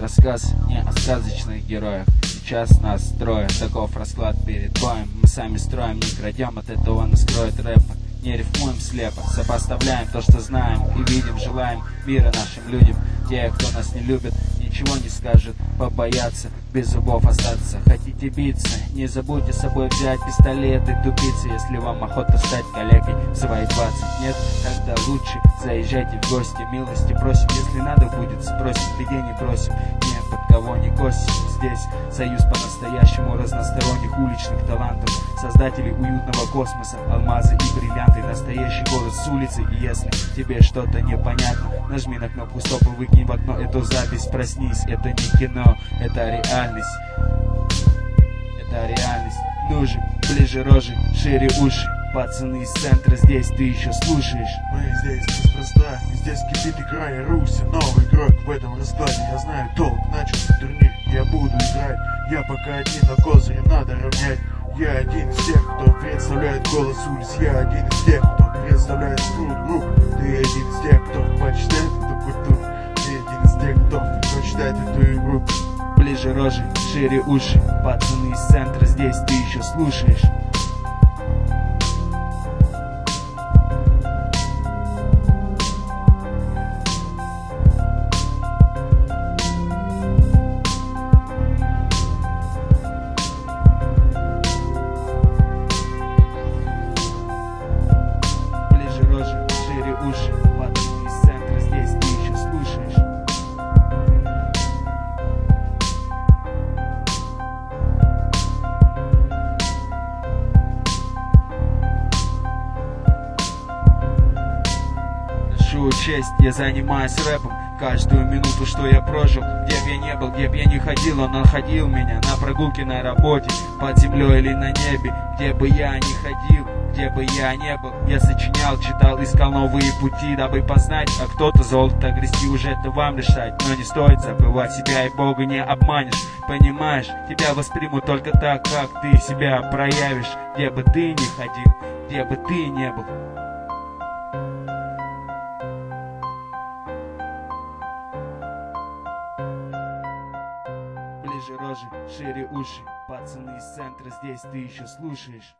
рассказ не о сказочных героях Сейчас нас трое, таков расклад перед боем Мы сами строим, не крадем, от этого нас кроет рэп не рифмуем слепо, сопоставляем то, что знаем и видим, желаем мира нашим людям. Те, кто нас не любит, ничего не скажет, побояться, без зубов остаться. Хотите биться, не забудьте с собой взять пистолет и тупицы, если вам охота стать коллегой в свои 20. Нет, тогда лучше заезжайте в гости, милости просим, если надо будет, спросим, беде не бросим. Нет, под кого не косим. Здесь, союз по-настоящему разносторонних уличных талантов, создателей уютного космоса, алмазы и бриллианты, настоящий голос с улицы, и если тебе что-то непонятно, нажми на кнопку стоп и выкинь в окно эту запись, проснись, это не кино, это реальность. Же, ближе рожи, шире уши. Пацаны из центра здесь ты еще слушаешь. Мы здесь неспроста, здесь кипит игра и Руси Новый игрок в этом раскладе, я знаю толк Начался турнир, я буду играть. Я пока один, но козыри надо равнять. Я один из тех, кто представляет голос улиц Я один из тех, кто представляет скрут групп Ты один из тех, кто почитает Ближе рожи, шире уши. Пацаны из центра здесь ты еще слушаешь Ношу честь, я занимаюсь рэпом. Каждую минуту, что я прожил Где б я не был, где б я не ходил Он находил меня на прогулке, на работе Под землей или на небе Где бы я ни ходил, где бы я не был. Я сочинял, читал, искал новые пути Дабы познать, а кто-то золото грести Уже это вам решать, но не стоит забывать Себя и Бога не обманешь, понимаешь Тебя воспримут только так, как ты себя проявишь. Где бы ты ни ходил, где бы ты не был Ближе рожи, шире уши. Пацаны из центра здесь ты еще слушаешь